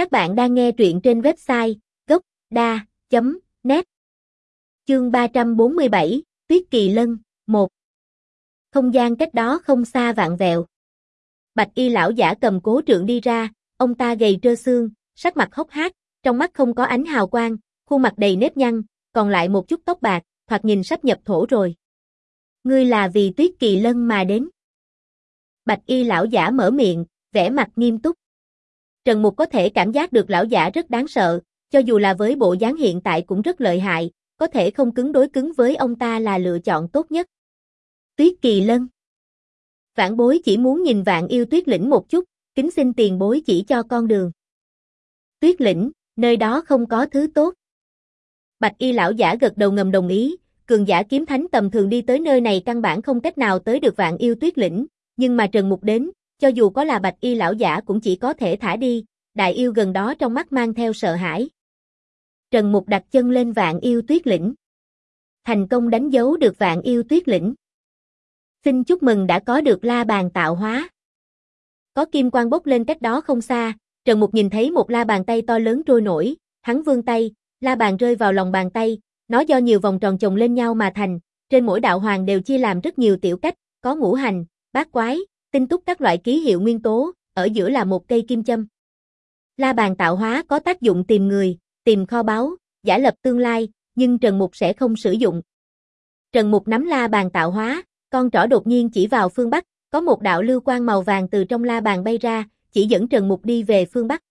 Các bạn đang nghe truyện trên website gốc.da.net Chương 347, Tuyết Kỳ Lân, 1 Không gian cách đó không xa vạn vẹo. Bạch y lão giả cầm cố trượng đi ra, ông ta gầy trơ xương, sắc mặt hốc hác, trong mắt không có ánh hào quang, khuôn mặt đầy nếp nhăn, còn lại một chút tóc bạc, thoạt nhìn sắp nhập thổ rồi. Ngươi là vì Tuyết Kỳ Lân mà đến. Bạch y lão giả mở miệng, vẻ mặt nghiêm túc. Trần Mục có thể cảm giác được lão giả rất đáng sợ, cho dù là với bộ dáng hiện tại cũng rất lợi hại, có thể không cứng đối cứng với ông ta là lựa chọn tốt nhất. Tuyết Kỳ Lân Vãn bối chỉ muốn nhìn vạn yêu tuyết lĩnh một chút, kính xin tiền bối chỉ cho con đường. Tuyết lĩnh, nơi đó không có thứ tốt. Bạch y lão giả gật đầu ngầm đồng ý, cường giả kiếm thánh tầm thường đi tới nơi này căn bản không cách nào tới được vạn yêu tuyết lĩnh, nhưng mà Trần Mục đến, cho dù có là bạch y lão giả cũng chỉ có thể thả đi, đại yêu gần đó trong mắt mang theo sợ hãi. Trần Mục đặt chân lên vạn yêu tuyết lĩnh. Thành công đánh dấu được vạn yêu tuyết lĩnh. Xin chúc mừng đã có được la bàn tạo hóa. Có kim quang bốc lên cách đó không xa, Trần Mục nhìn thấy một la bàn tay to lớn trôi nổi, hắn vươn tay, la bàn rơi vào lòng bàn tay, nó do nhiều vòng tròn chồng lên nhau mà thành, trên mỗi đạo hoàng đều chia làm rất nhiều tiểu cách, có ngũ hành, bát quái, tinh túc các loại ký hiệu nguyên tố, ở giữa là một cây kim châm. La bàn tạo hóa có tác dụng tìm người, tìm kho báu, giả lập tương lai, nhưng Trần Mục sẽ không sử dụng. Trần Mục nắm la bàn tạo hóa, con trỏ đột nhiên chỉ vào phương Bắc, có một đạo lưu quang màu vàng từ trong la bàn bay ra, chỉ dẫn Trần Mục đi về phương Bắc.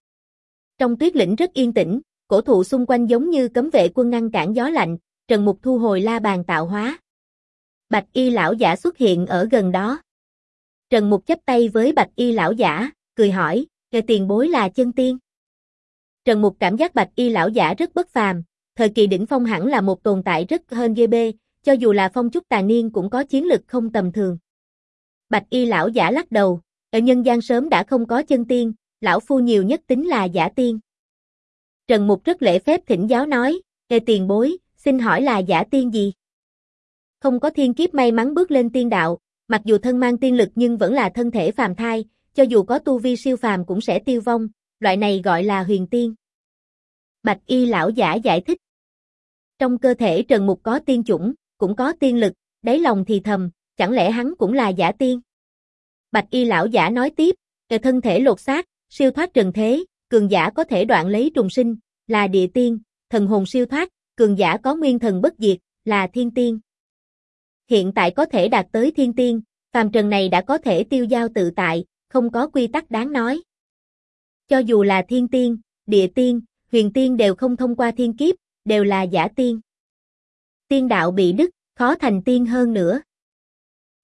Trong tuyết lĩnh rất yên tĩnh, cổ thụ xung quanh giống như cấm vệ quân ngăn cản gió lạnh, Trần Mục thu hồi la bàn tạo hóa. Bạch y lão giả xuất hiện ở gần đó. Trần Mục chấp tay với bạch y lão giả, cười hỏi, nghe tiền bối là chân tiên. Trần Mục cảm giác bạch y lão giả rất bất phàm, thời kỳ đỉnh phong hẳn là một tồn tại rất hơn GB, cho dù là phong trúc tàn niên cũng có chiến lực không tầm thường. Bạch y lão giả lắc đầu, ở nhân gian sớm đã không có chân tiên, lão phu nhiều nhất tính là giả tiên. Trần Mục rất lễ phép thỉnh giáo nói, nghe tiền bối, xin hỏi là giả tiên gì? Không có thiên kiếp may mắn bước lên tiên đạo, mặc dù thân mang tiên lực nhưng vẫn là thân thể phàm thai, cho dù có tu vi siêu phàm cũng sẽ tiêu vong, loại này gọi là huyền tiên. Bạch y lão giả giải thích. Trong cơ thể Trần Mục có tiên chủng, cũng có tiên lực, đáy lòng thì thầm, chẳng lẽ hắn cũng là giả tiên? Bạch y lão giả nói tiếp, kề thân thể lột xác, siêu thoát trần thế, cường giả có thể đoạn lấy trùng sinh, là địa tiên, thần hồn siêu thoát, cường giả có nguyên thần bất diệt, là thiên tiên. Hiện tại có thể đạt tới thiên tiên, phàm trần này đã có thể tiêu giao tự tại, không có quy tắc đáng nói. Cho dù là thiên tiên, địa tiên, huyền tiên đều không thông qua thiên kiếp, đều là giả tiên. Tiên đạo bị đứt, khó thành tiên hơn nữa.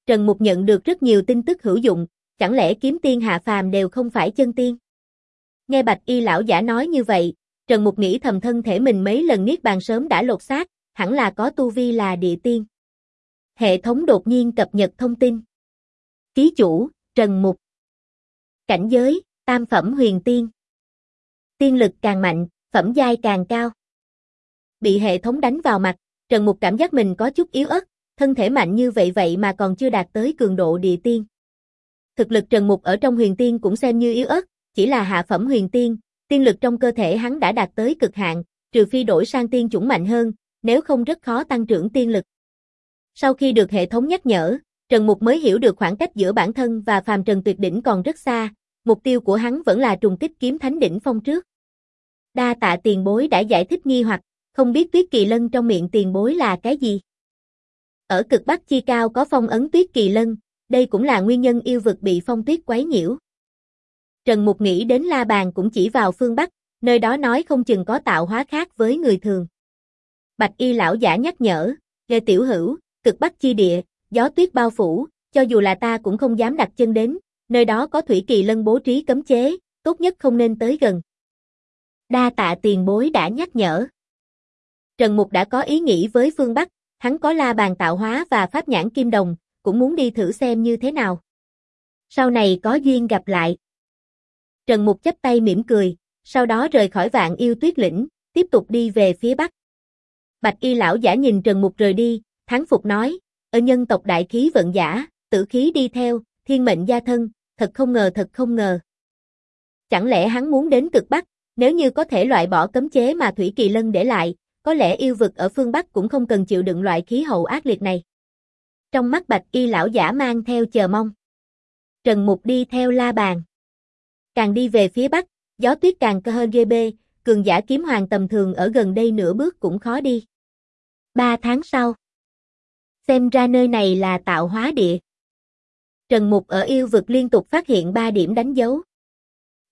Trần Mục nhận được rất nhiều tin tức hữu dụng, chẳng lẽ kiếm tiên hạ phàm đều không phải chân tiên? Nghe Bạch Y lão giả nói như vậy, Trần Mục nghĩ thầm thân thể mình mấy lần niết bàn sớm đã lột xác, hẳn là có tu vi là địa tiên. Hệ thống đột nhiên cập nhật thông tin. Ký chủ, Trần Mục. Cảnh giới, tam phẩm huyền tiên. Tiên lực càng mạnh, phẩm giai càng cao. Bị hệ thống đánh vào mặt, Trần Mục cảm giác mình có chút yếu ớt, thân thể mạnh như vậy vậy mà còn chưa đạt tới cường độ địa tiên. Thực lực Trần Mục ở trong huyền tiên cũng xem như yếu ớt, chỉ là hạ phẩm huyền tiên, tiên lực trong cơ thể hắn đã đạt tới cực hạn, trừ phi đổi sang tiên chủng mạnh hơn, nếu không rất khó tăng trưởng tiên lực. Sau khi được hệ thống nhắc nhở, Trần Mục mới hiểu được khoảng cách giữa bản thân và phàm trần tuyệt đỉnh còn rất xa, mục tiêu của hắn vẫn là trùng kích kiếm thánh đỉnh phong trước. Đa tạ tiền bối đã giải thích nghi hoặc, không biết tuyết kỳ lân trong miệng tiền bối là cái gì. Ở cực bắc chi cao có phong ấn tuyết kỳ lân, đây cũng là nguyên nhân yêu vực bị phong tuyết quấy nhiễu. Trần Mục nghĩ đến La Bàn cũng chỉ vào phương Bắc, nơi đó nói không chừng có tạo hóa khác với người thường. Bạch y lão giả nhắc nhở, lê tiểu hữu, cực bắc chi địa, gió tuyết bao phủ, cho dù là ta cũng không dám đặt chân đến, nơi đó có thủy kỳ lân bố trí cấm chế, tốt nhất không nên tới gần. Đa tạ tiền bối đã nhắc nhở. Trần Mục đã có ý nghĩ với phương Bắc, hắn có la bàn tạo hóa và pháp nhãn kim đồng, cũng muốn đi thử xem như thế nào. Sau này có duyên gặp lại. Trần Mục chấp tay mỉm cười, sau đó rời khỏi vạn yêu tuyết lĩnh, tiếp tục đi về phía bắc. Bạch y lão giả nhìn Trần Mục rời đi, thắng phục nói, ở nhân tộc đại khí vận giả, tử khí đi theo, thiên mệnh gia thân, thật không ngờ thật không ngờ. Chẳng lẽ hắn muốn đến cực bắc, Nếu như có thể loại bỏ cấm chế mà Thủy Kỳ Lân để lại, có lẽ yêu vực ở phương Bắc cũng không cần chịu đựng loại khí hậu ác liệt này. Trong mắt bạch y lão giả mang theo chờ mong. Trần Mục đi theo la bàn. Càng đi về phía Bắc, gió tuyết càng cơ hơn GB, cường giả kiếm hoàng tầm thường ở gần đây nửa bước cũng khó đi. Ba tháng sau. Xem ra nơi này là tạo hóa địa. Trần Mục ở yêu vực liên tục phát hiện ba điểm đánh dấu.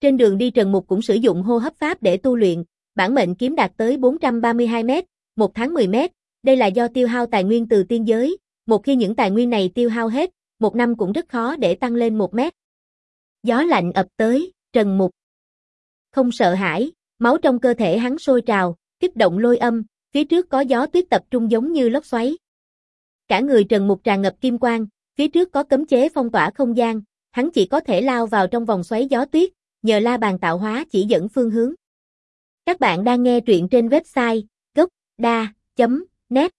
Trên đường đi Trần Mục cũng sử dụng hô hấp pháp để tu luyện, bản mệnh kiếm đạt tới 432 mét, một tháng 10 mét, đây là do tiêu hao tài nguyên từ tiên giới, một khi những tài nguyên này tiêu hao hết, một năm cũng rất khó để tăng lên một mét. Gió lạnh ập tới, Trần Mục. Không sợ hãi, máu trong cơ thể hắn sôi trào, kích động lôi âm, phía trước có gió tuyết tập trung giống như lốc xoáy. Cả người Trần Mục tràn ngập kim quang, phía trước có cấm chế phong tỏa không gian, hắn chỉ có thể lao vào trong vòng xoáy gió tuyết, nhờ la bàn tạo hóa chỉ dẫn phương hướng. Các bạn đang nghe truyện trên website gocda.net